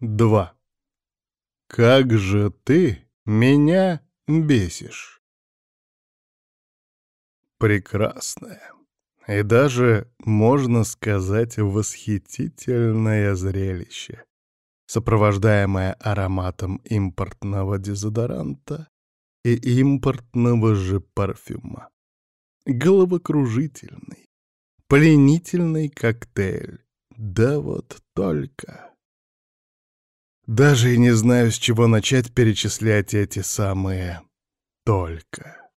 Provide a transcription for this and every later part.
2. Как же ты меня бесишь. Прекрасное и даже, можно сказать, восхитительное зрелище, сопровождаемое ароматом импортного дезодоранта и импортного же парфюма. Головокружительный, пленительный коктейль. Да вот только... Даже и не знаю, с чего начать перечислять эти самые «только».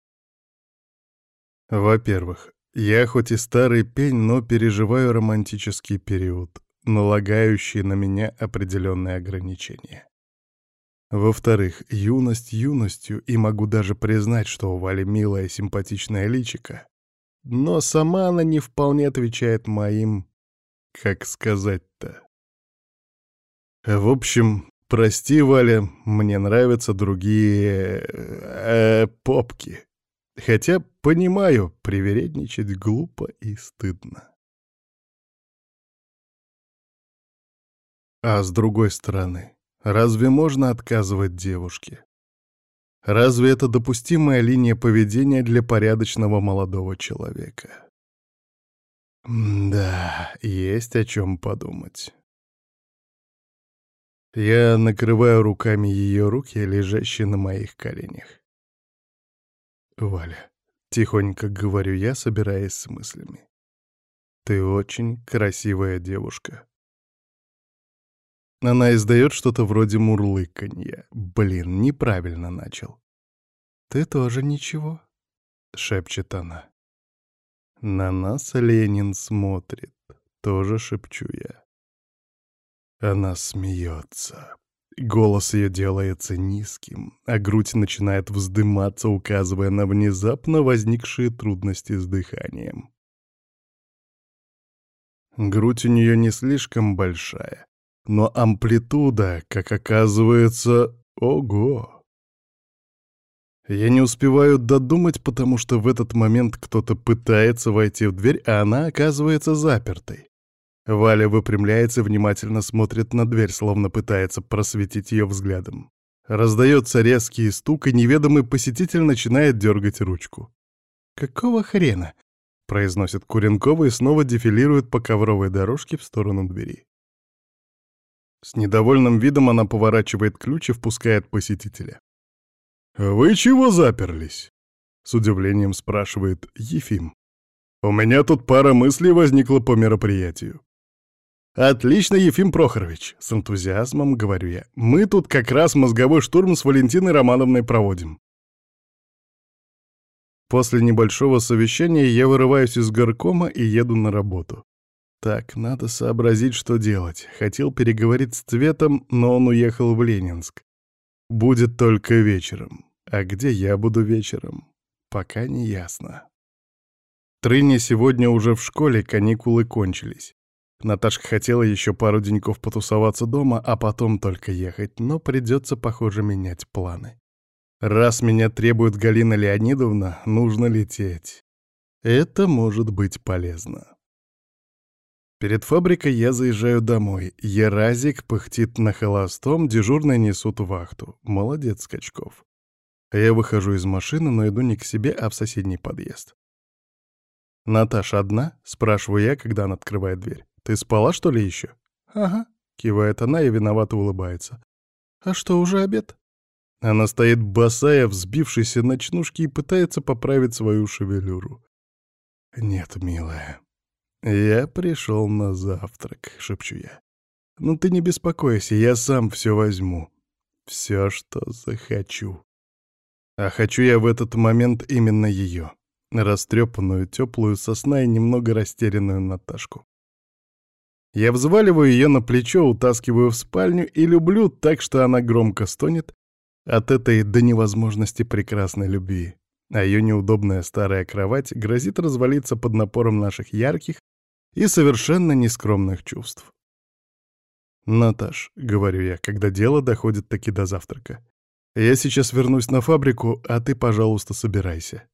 Во-первых, я хоть и старый пень, но переживаю романтический период, налагающий на меня определенные ограничения. Во-вторых, юность юностью, и могу даже признать, что у Вали милая симпатичная личика, но сама она не вполне отвечает моим, как сказать-то, в общем, прости, Валя, мне нравятся другие... Э, попки. Хотя, понимаю, привередничать глупо и стыдно. А с другой стороны, разве можно отказывать девушке? Разве это допустимая линия поведения для порядочного молодого человека? да, есть о чем подумать. Я накрываю руками ее руки, лежащие на моих коленях. «Валя», — тихонько говорю я, собираясь с мыслями. «Ты очень красивая девушка». Она издает что-то вроде мурлыканья. Блин, неправильно начал. «Ты тоже ничего», — шепчет она. «На нас Ленин смотрит», — тоже шепчу я. Она смеется. Голос ее делается низким, а грудь начинает вздыматься, указывая на внезапно возникшие трудности с дыханием. Грудь у нее не слишком большая, но амплитуда, как оказывается, ого! Я не успеваю додумать, потому что в этот момент кто-то пытается войти в дверь, а она оказывается запертой. Валя выпрямляется, внимательно смотрит на дверь, словно пытается просветить ее взглядом. Раздается резкий стук, и неведомый посетитель начинает дергать ручку. «Какого хрена?» — произносит Куренкова и снова дефилирует по ковровой дорожке в сторону двери. С недовольным видом она поворачивает ключ и впускает посетителя. «Вы чего заперлись?» — с удивлением спрашивает Ефим. «У меня тут пара мыслей возникла по мероприятию». «Отлично, Ефим Прохорович!» — с энтузиазмом говорю я. «Мы тут как раз мозговой штурм с Валентиной Романовной проводим». После небольшого совещания я вырываюсь из горкома и еду на работу. Так, надо сообразить, что делать. Хотел переговорить с Цветом, но он уехал в Ленинск. Будет только вечером. А где я буду вечером? Пока не ясно. Трыня сегодня уже в школе, каникулы кончились. Наташка хотела еще пару деньков потусоваться дома, а потом только ехать, но придется, похоже, менять планы. Раз меня требует Галина Леонидовна, нужно лететь. Это может быть полезно. Перед фабрикой я заезжаю домой. Еразик пыхтит на холостом, дежурные несут вахту. Молодец, Скачков. Я выхожу из машины, но иду не к себе, а в соседний подъезд. «Наташа одна?» — спрашиваю я, когда она открывает дверь. Ты спала, что ли, еще? Ага, кивает она и виновато улыбается. А что, уже обед? Она стоит босая, взбившейся ночнушки и пытается поправить свою шевелюру. Нет, милая. Я пришел на завтрак, шепчу я. Ну ты не беспокойся, я сам все возьму. Все, что захочу. А хочу я в этот момент именно ее. Растрепанную, теплую сосна и немного растерянную Наташку. Я взваливаю ее на плечо, утаскиваю в спальню и люблю так, что она громко стонет от этой до невозможности прекрасной любви. А ее неудобная старая кровать грозит развалиться под напором наших ярких и совершенно нескромных чувств. «Наташ», — говорю я, когда дело доходит таки до завтрака, — «я сейчас вернусь на фабрику, а ты, пожалуйста, собирайся».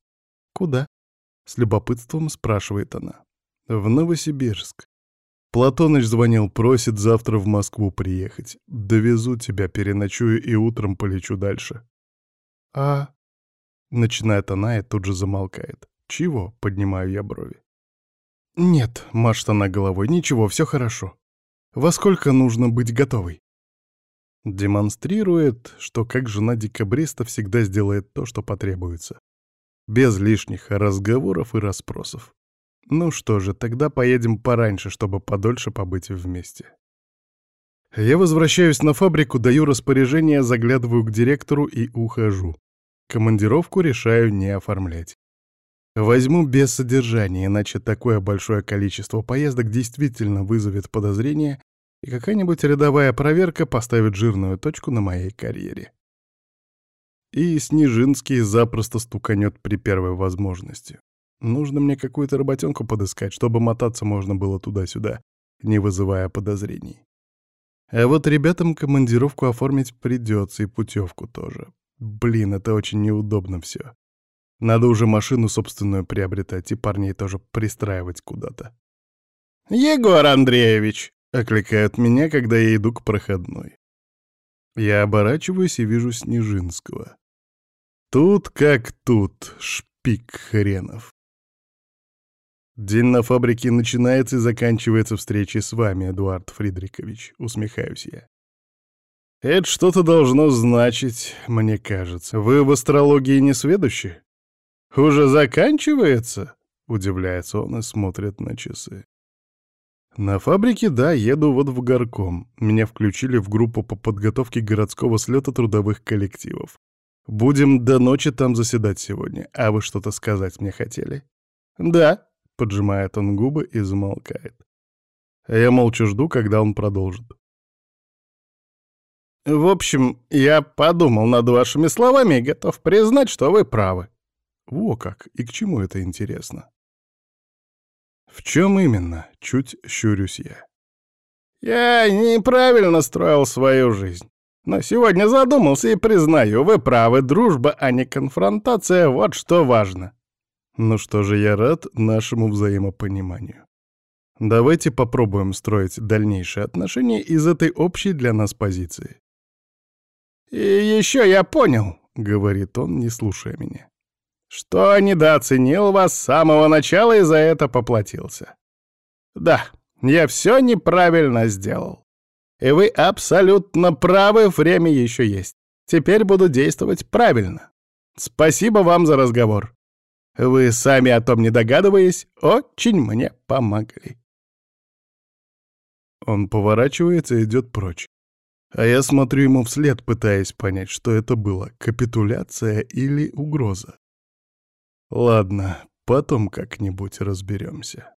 «Куда?» — с любопытством спрашивает она. «В Новосибирск. Платоныч звонил, просит завтра в Москву приехать. Довезу тебя, переночую и утром полечу дальше. А... Начинает она и тут же замолкает. Чего? Поднимаю я брови. Нет, машет она головой, ничего, все хорошо. Во сколько нужно быть готовой? Демонстрирует, что как жена декабриста всегда сделает то, что потребуется. Без лишних разговоров и расспросов. Ну что же, тогда поедем пораньше, чтобы подольше побыть вместе. Я возвращаюсь на фабрику, даю распоряжение, заглядываю к директору и ухожу. Командировку решаю не оформлять. Возьму без содержания, иначе такое большое количество поездок действительно вызовет подозрение, и какая-нибудь рядовая проверка поставит жирную точку на моей карьере. И Снежинский запросто стуканет при первой возможности. Нужно мне какую-то работенку подыскать, чтобы мотаться можно было туда-сюда, не вызывая подозрений. А вот ребятам командировку оформить придется и путевку тоже. Блин, это очень неудобно все. Надо уже машину собственную приобретать и парней тоже пристраивать куда-то. «Егор Андреевич!» — окликают меня, когда я иду к проходной. Я оборачиваюсь и вижу Снежинского. Тут как тут, шпик хренов. День на фабрике начинается и заканчивается встречей с вами, Эдуард Фридрикович, усмехаюсь я. Это что-то должно значить, мне кажется. Вы в астрологии не сведущи? Уже заканчивается? Удивляется он и смотрит на часы. На фабрике, да, еду вот в горком. Меня включили в группу по подготовке городского слета трудовых коллективов. Будем до ночи там заседать сегодня. А вы что-то сказать мне хотели? Да, Поджимает он губы и замолкает. Я молча жду, когда он продолжит. «В общем, я подумал над вашими словами и готов признать, что вы правы». Во как, и к чему это интересно? В чем именно? Чуть щурюсь я. Я неправильно строил свою жизнь. Но сегодня задумался и признаю, вы правы, дружба, а не конфронтация, вот что важно. Ну что же, я рад нашему взаимопониманию. Давайте попробуем строить дальнейшие отношения из этой общей для нас позиции. «И еще я понял», — говорит он, не слушая меня, «что недооценил вас с самого начала и за это поплатился. Да, я все неправильно сделал. И вы абсолютно правы, время еще есть. Теперь буду действовать правильно. Спасибо вам за разговор. Вы, сами о том не догадываясь, очень мне помогли. Он поворачивается и идет прочь. А я смотрю ему вслед, пытаясь понять, что это было, капитуляция или угроза. Ладно, потом как-нибудь разберемся.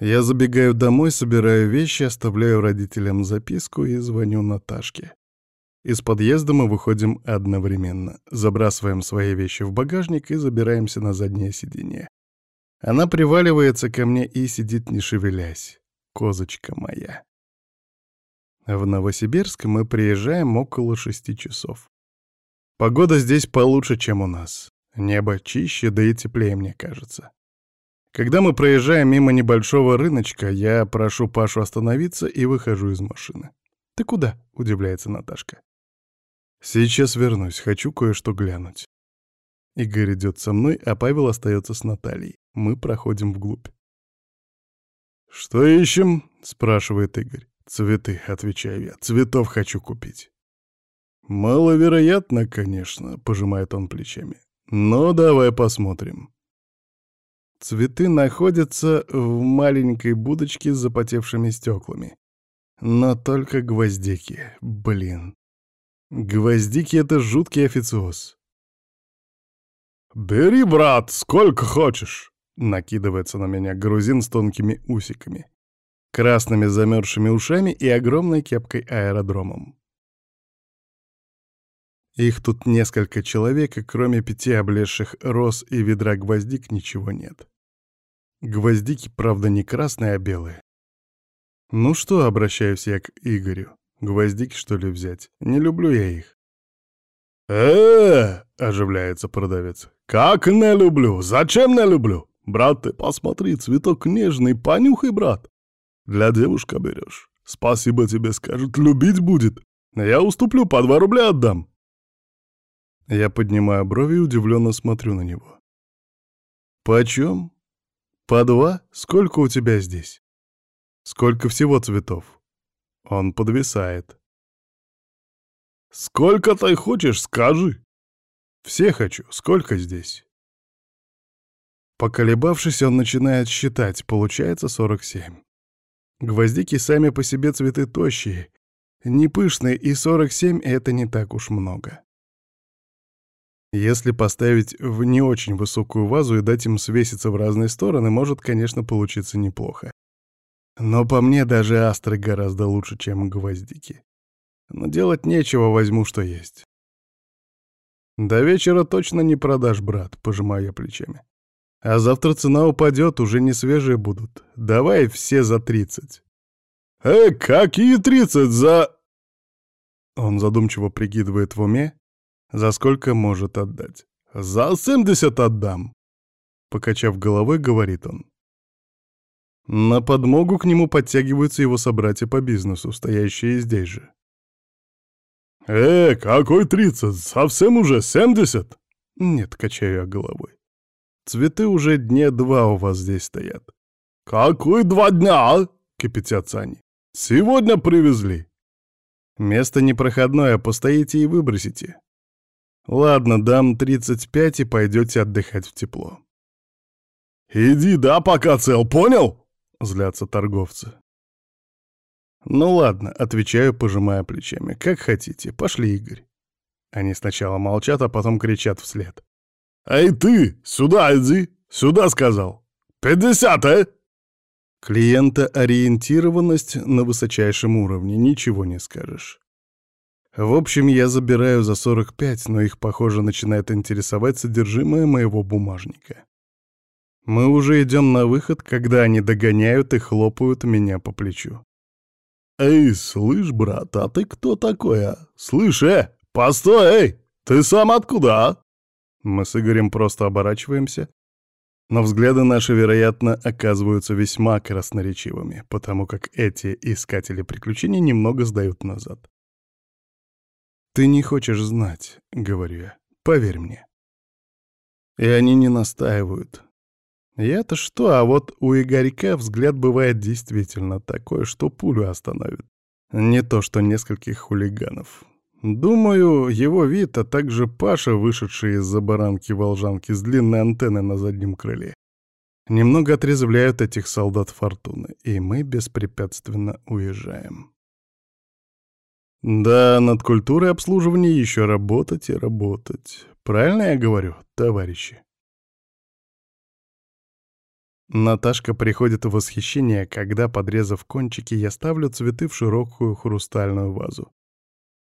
Я забегаю домой, собираю вещи, оставляю родителям записку и звоню Наташке. Из подъезда мы выходим одновременно, забрасываем свои вещи в багажник и забираемся на заднее сиденье. Она приваливается ко мне и сидит не шевелясь. Козочка моя. В Новосибирск мы приезжаем около шести часов. Погода здесь получше, чем у нас. Небо чище, да и теплее, мне кажется. Когда мы проезжаем мимо небольшого рыночка, я прошу Пашу остановиться и выхожу из машины. «Ты куда?» — удивляется Наташка. «Сейчас вернусь, хочу кое-что глянуть». Игорь идет со мной, а Павел остается с Натальей. Мы проходим вглубь. «Что ищем?» — спрашивает Игорь. «Цветы», — отвечаю я. «Цветов хочу купить». «Маловероятно, конечно», — пожимает он плечами. «Но давай посмотрим». Цветы находятся в маленькой будочке с запотевшими стеклами. Но только гвоздики, блин. Гвоздики — это жуткий официоз. «Бери, брат, сколько хочешь!» — накидывается на меня грузин с тонкими усиками, красными замерзшими ушами и огромной кепкой аэродромом. Их тут несколько человек, и кроме пяти облезших роз и ведра гвоздик ничего нет. Гвоздики, правда, не красные, а белые. Ну что, обращаюсь я к Игорю. Гвоздики, что ли, взять? Не люблю я их. э оживляется продавец. «Как не люблю? Зачем не люблю? Брат, ты посмотри, цветок нежный, понюхай, брат. Для девушка берешь. Спасибо тебе скажет, любить будет. Я уступлю, по два рубля отдам. Я поднимаю брови и удивленно смотрю на него. «Почем? По два? Сколько у тебя здесь? Сколько всего цветов?» Он подвисает. «Сколько ты хочешь, скажи!» «Все хочу. Сколько здесь?» Поколебавшись, он начинает считать. Получается 47. Гвоздики сами по себе цветы тощие, не пышные, и 47 — это не так уж много. Если поставить в не очень высокую вазу и дать им свеситься в разные стороны, может, конечно, получиться неплохо. Но по мне даже астры гораздо лучше, чем гвоздики. Но делать нечего, возьму, что есть. До вечера точно не продашь, брат, пожимаю я плечами. А завтра цена упадет, уже не свежие будут. Давай все за тридцать. Э, какие тридцать за... Он задумчиво прикидывает в уме, за сколько может отдать? За семьдесят отдам. Покачав головой, говорит он. На подмогу к нему подтягиваются его собратья по бизнесу, стоящие здесь же. «Э, какой тридцать? Совсем уже семьдесят?» «Нет», — качаю я головой. «Цветы уже дня два у вас здесь стоят». «Какой два дня?» — кипятятся они. «Сегодня привезли». «Место непроходное, постоите и выбросите. Ладно, дам 35 и пойдете отдыхать в тепло. «Иди, да, пока цел, понял?» — злятся торговцы. «Ну ладно», — отвечаю, пожимая плечами. «Как хотите. Пошли, Игорь». Они сначала молчат, а потом кричат вслед. «Эй ты, сюда иди! Сюда сказал! Пятьдесят, э!» Клиентоориентированность на высочайшем уровне, ничего не скажешь. В общем, я забираю за 45, но их, похоже, начинает интересовать содержимое моего бумажника. Мы уже идем на выход, когда они догоняют и хлопают меня по плечу. «Эй, слышь, брат, а ты кто такой, а? Слышь, э, постой, эй, ты сам откуда, а?» Мы с Игорем просто оборачиваемся, но взгляды наши, вероятно, оказываются весьма красноречивыми, потому как эти искатели приключений немного сдают назад. «Ты не хочешь знать», — говорю я. «Поверь мне». И они не настаивают. Я-то что, а вот у Игорька взгляд бывает действительно такой, что пулю остановит. Не то что нескольких хулиганов. Думаю, его вид, а также Паша, вышедший из-за баранки-волжанки с длинной антенной на заднем крыле, немного отрезвляют этих солдат Фортуны, и мы беспрепятственно уезжаем. Да, над культурой обслуживания еще работать и работать. Правильно я говорю, товарищи? Наташка приходит в восхищение, когда, подрезав кончики, я ставлю цветы в широкую хрустальную вазу.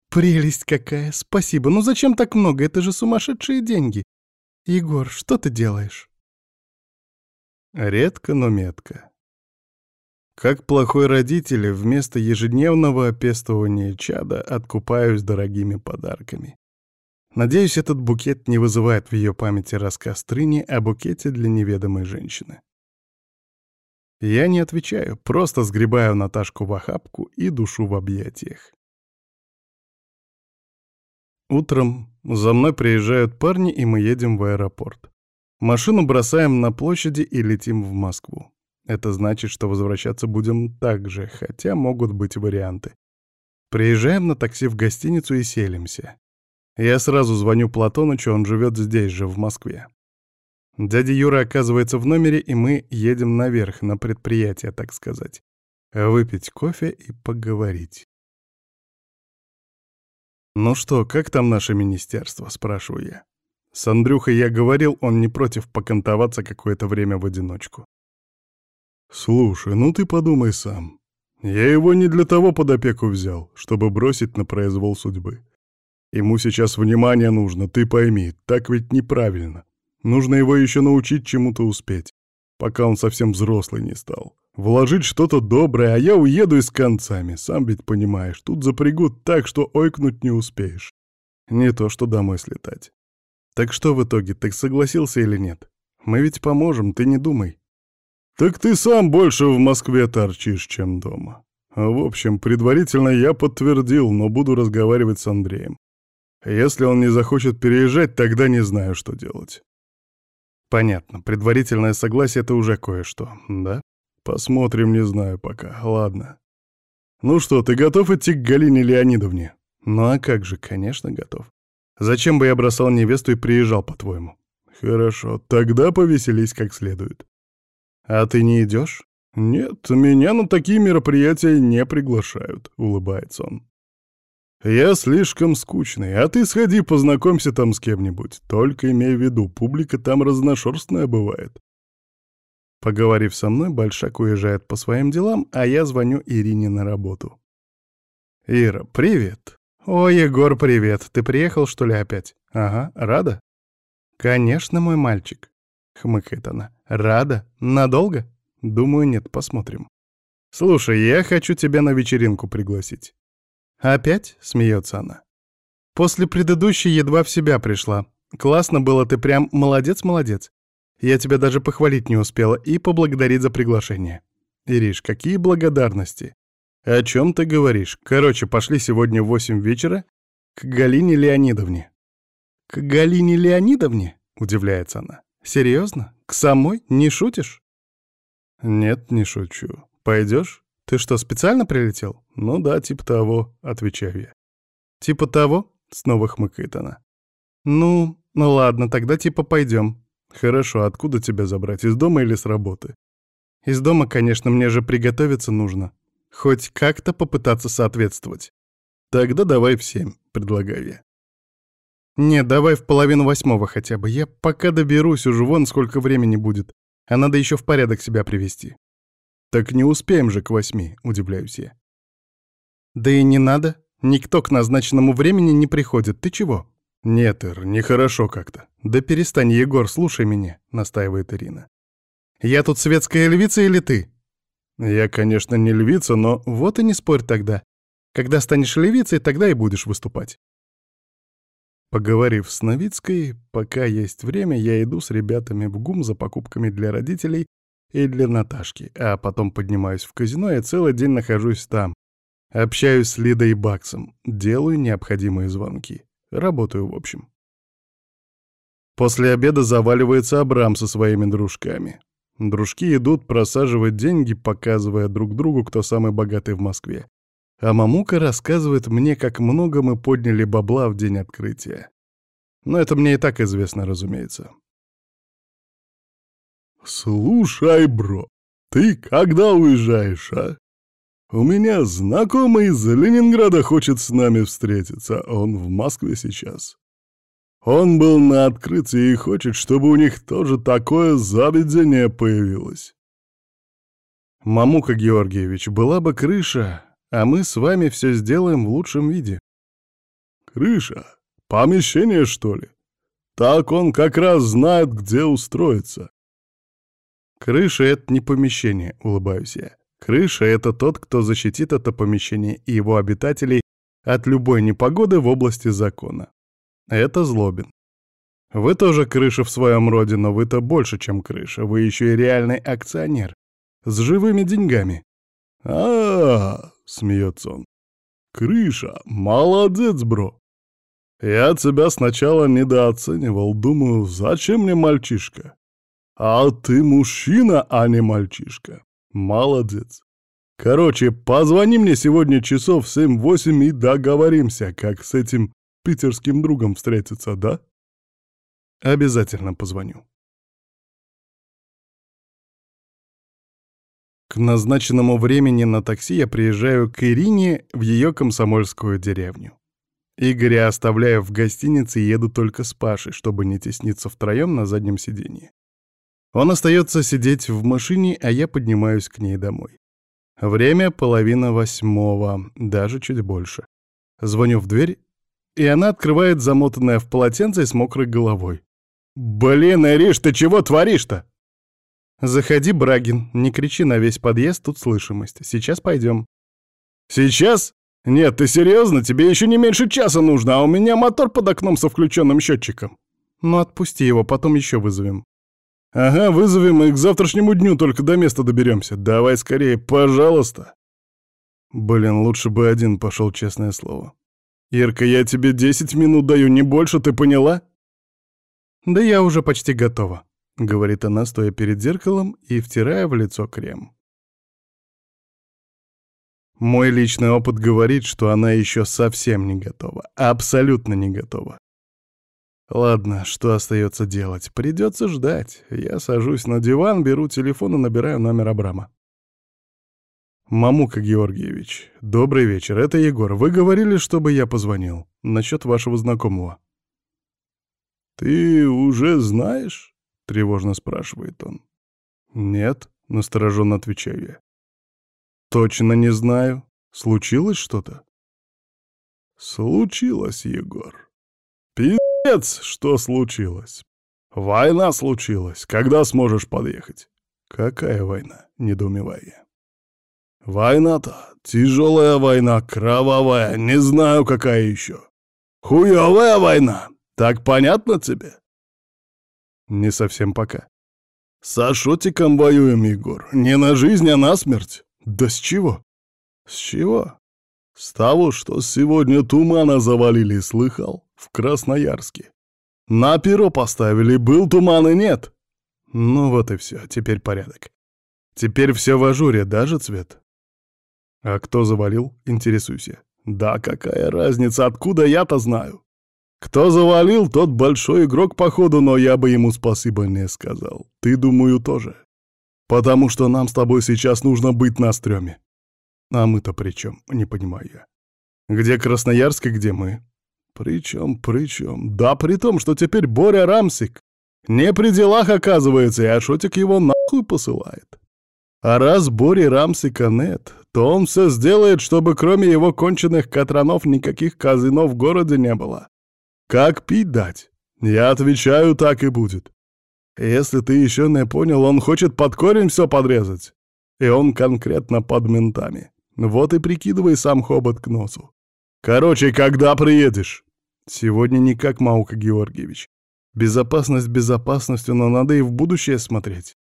«Прелесть какая! Спасибо! Ну зачем так много? Это же сумасшедшие деньги! Егор, что ты делаешь?» Редко, но метко. Как плохой родитель, вместо ежедневного опестования чада откупаюсь дорогими подарками. Надеюсь, этот букет не вызывает в ее памяти рассказ Трыни о букете для неведомой женщины. Я не отвечаю, просто сгребаю Наташку в охапку и душу в объятиях. Утром за мной приезжают парни, и мы едем в аэропорт. Машину бросаем на площади и летим в Москву. Это значит, что возвращаться будем так же, хотя могут быть варианты. Приезжаем на такси в гостиницу и селимся. Я сразу звоню Платонычу, он живет здесь же, в Москве. Дядя Юра оказывается в номере, и мы едем наверх, на предприятие, так сказать. Выпить кофе и поговорить. «Ну что, как там наше министерство?» — спрашиваю я. С Андрюхой я говорил, он не против покантоваться какое-то время в одиночку. «Слушай, ну ты подумай сам. Я его не для того под опеку взял, чтобы бросить на произвол судьбы. Ему сейчас внимание нужно, ты пойми, так ведь неправильно. Нужно его еще научить чему-то успеть, пока он совсем взрослый не стал. Вложить что-то доброе, а я уеду и с концами, сам ведь понимаешь, тут запрягут так, что ойкнуть не успеешь. Не то, что домой слетать. Так что в итоге, ты согласился или нет? Мы ведь поможем, ты не думай. Так ты сам больше в Москве торчишь, чем дома. В общем, предварительно я подтвердил, но буду разговаривать с Андреем. Если он не захочет переезжать, тогда не знаю, что делать. Понятно, предварительное согласие — это уже кое-что, да? Посмотрим, не знаю пока. Ладно. Ну что, ты готов идти к Галине Леонидовне? Ну а как же, конечно, готов. Зачем бы я бросал невесту и приезжал, по-твоему? Хорошо, тогда повеселись как следует. А ты не идешь? Нет, меня на такие мероприятия не приглашают, улыбается он. Я слишком скучный, а ты сходи познакомься там с кем-нибудь. Только имей в виду, публика там разношерстная бывает. Поговорив со мной, Большак уезжает по своим делам, а я звоню Ирине на работу. «Ира, привет!» «О, Егор, привет! Ты приехал, что ли, опять?» «Ага, рада?» «Конечно, мой мальчик», — хмыкает она. «Рада? Надолго?» «Думаю, нет, посмотрим». «Слушай, я хочу тебя на вечеринку пригласить». «Опять?» — смеется она. «После предыдущей едва в себя пришла. Классно было, ты прям молодец-молодец. Я тебя даже похвалить не успела и поблагодарить за приглашение». «Ириш, какие благодарности?» «О чем ты говоришь? Короче, пошли сегодня в восемь вечера к Галине Леонидовне». «К Галине Леонидовне?» — удивляется она. «Серьезно? К самой? Не шутишь?» «Нет, не шучу. Пойдешь? Ты что, специально прилетел?» «Ну да, типа того», — отвечаю я. «Типа того?» — снова хмыкает она. «Ну, ну ладно, тогда типа пойдем». «Хорошо, откуда тебя забрать, из дома или с работы?» «Из дома, конечно, мне же приготовиться нужно. Хоть как-то попытаться соответствовать. Тогда давай в семь, предлагаю я. Нет, давай в половину восьмого хотя бы. Я пока доберусь, уже вон сколько времени будет. А надо еще в порядок себя привести. Так не успеем же к восьми, удивляюсь я. Да и не надо. Никто к назначенному времени не приходит. Ты чего? Нет, Ир, нехорошо как-то. Да перестань, Егор, слушай меня, настаивает Ирина. Я тут светская львица или ты? Я, конечно, не львица, но... Вот и не спорь тогда. Когда станешь львицей, тогда и будешь выступать. Поговорив с Новицкой, пока есть время, я иду с ребятами в ГУМ за покупками для родителей и для Наташки, а потом поднимаюсь в казино и целый день нахожусь там. Общаюсь с Лидой и Баксом, делаю необходимые звонки. Работаю в общем. После обеда заваливается Абрам со своими дружками. Дружки идут просаживать деньги, показывая друг другу, кто самый богатый в Москве. А Мамука рассказывает мне, как много мы подняли бабла в день открытия. Но это мне и так известно, разумеется. «Слушай, бро, ты когда уезжаешь, а? У меня знакомый из Ленинграда хочет с нами встретиться, он в Москве сейчас. Он был на открытии и хочет, чтобы у них тоже такое заведение появилось. Мамука Георгиевич, была бы крыша, а мы с вами все сделаем в лучшем виде. Крыша? Помещение, что ли? Так он как раз знает, где устроиться. Крыша — это не помещение, улыбаюсь я. Крыша — это тот, кто защитит это помещение и его обитателей от любой непогоды в области закона. Это Злобин. Вы тоже крыша в своем роде, но вы-то больше, чем крыша. Вы еще и реальный акционер. С живыми деньгами. а, -а, -а смеется он. «Крыша! Молодец, бро! Я тебя сначала недооценивал, думаю, зачем мне мальчишка? А ты мужчина, а не мальчишка. Молодец. Короче, позвони мне сегодня часов 7-8 и договоримся, как с этим питерским другом встретиться, да? Обязательно позвоню. К назначенному времени на такси я приезжаю к Ирине в ее комсомольскую деревню. Игоря оставляю в гостинице и еду только с Пашей, чтобы не тесниться втроем на заднем сиденье. Он остается сидеть в машине, а я поднимаюсь к ней домой. Время половина восьмого, даже чуть больше. Звоню в дверь, и она открывает замотанное в полотенце с мокрой головой. «Блин, Ириш, ты чего творишь-то?» «Заходи, Брагин, не кричи на весь подъезд, тут слышимость. Сейчас пойдем». «Сейчас? Нет, ты серьезно? Тебе еще не меньше часа нужно, а у меня мотор под окном со включенным счетчиком». «Ну отпусти его, потом еще вызовем». Ага, вызовем и к завтрашнему дню только до места доберемся. Давай скорее, пожалуйста. Блин, лучше бы один пошел, честное слово. Ирка, я тебе десять минут даю, не больше, ты поняла? Да я уже почти готова, говорит она, стоя перед зеркалом и втирая в лицо крем. Мой личный опыт говорит, что она еще совсем не готова. Абсолютно не готова. Ладно, что остается делать? Придется ждать. Я сажусь на диван, беру телефон и набираю номер Абрама. «Мамука Георгиевич, добрый вечер, это Егор. Вы говорили, чтобы я позвонил. Насчет вашего знакомого». «Ты уже знаешь?» — тревожно спрашивает он. «Нет», — настороженно отвечаю я. «Точно не знаю. Случилось что-то?» «Случилось, Егор. Пиздец, что случилось. Война случилась. Когда сможешь подъехать?» «Какая война?» — недоумеваю я. «Война-то. Тяжелая война, кровавая, не знаю, какая еще. Хуевая война. Так понятно тебе?» «Не совсем пока». «С Ашотиком воюем, Егор. Не на жизнь, а на смерть. Да с чего? С чего? С того, что сегодня тумана завалили, слыхал? В Красноярске. На перо поставили, был туман и нет. Ну вот и все, теперь порядок. Теперь все в ажуре, даже цвет. А кто завалил, интересуюсь я. Да какая разница, откуда я-то знаю? Кто завалил, тот большой игрок, походу, но я бы ему спасибо не сказал. Ты, думаю, тоже. Потому что нам с тобой сейчас нужно быть на стреме. А мы-то при чем? Не понимаю я. Где Красноярск и где мы? Причем, причем? Да при том, что теперь Боря Рамсик не при делах оказывается, и Ашотик его нахуй посылает. А раз Бори Рамсика нет, то он все сделает, чтобы кроме его конченых катранов никаких казино в городе не было. Как пить дать? Я отвечаю, так и будет. Если ты еще не понял, он хочет под корень все подрезать. И он конкретно под ментами. Вот и прикидывай сам хобот к носу. Короче, когда приедешь? Сегодня никак, Маука Георгиевич. Безопасность безопасностью, но надо и в будущее смотреть.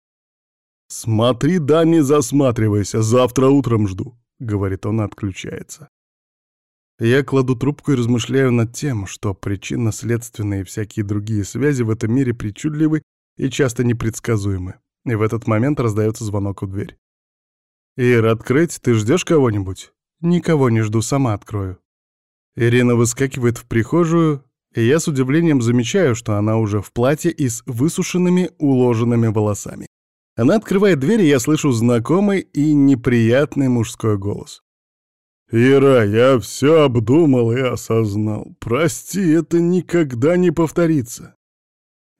«Смотри, да не засматривайся, завтра утром жду», — говорит он и отключается. Я кладу трубку и размышляю над тем, что причинно-следственные и всякие другие связи в этом мире причудливы и часто непредсказуемы. И в этот момент раздается звонок у дверь. «Ир, открыть? Ты ждешь кого-нибудь?» «Никого не жду, сама открою». Ирина выскакивает в прихожую, и я с удивлением замечаю, что она уже в платье и с высушенными уложенными волосами. Она открывает дверь, и я слышу знакомый и неприятный мужской голос. «Ира, я все обдумал и осознал. Прости, это никогда не повторится.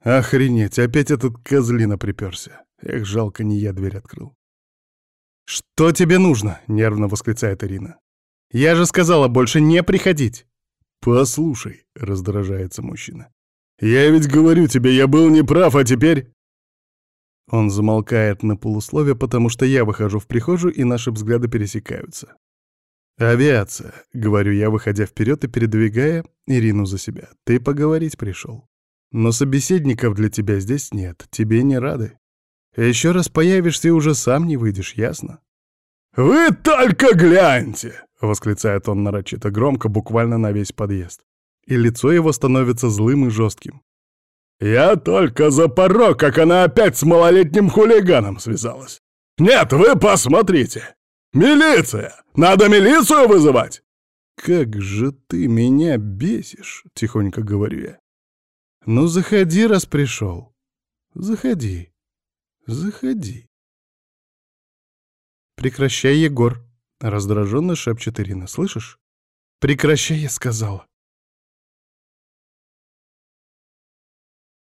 Охренеть, опять этот козлина приперся. Эх, жалко, не я дверь открыл. «Что тебе нужно?» — нервно восклицает Ирина. «Я же сказала больше не приходить!» «Послушай», — раздражается мужчина. «Я ведь говорю тебе, я был неправ, а теперь...» Он замолкает на полусловие, потому что я выхожу в прихожую, и наши взгляды пересекаются. «Авиация», — говорю я, выходя вперед и передвигая Ирину за себя. «Ты поговорить пришел. Но собеседников для тебя здесь нет, тебе не рады. Еще раз появишься и уже сам не выйдешь, ясно? «Вы только гляньте!» — восклицает он нарочито громко, буквально на весь подъезд. И лицо его становится злым и жестким. «Я только за порог, как она опять с малолетним хулиганом связалась. Нет, вы посмотрите! Милиция! Надо милицию вызывать!» «Как же ты меня бесишь!» — тихонько говорю я. «Ну, заходи, раз пришел. Заходи. Заходи». «Прекращай, Егор», — раздраженно шепчет Ирина. «Слышишь? Прекращай, я сказала».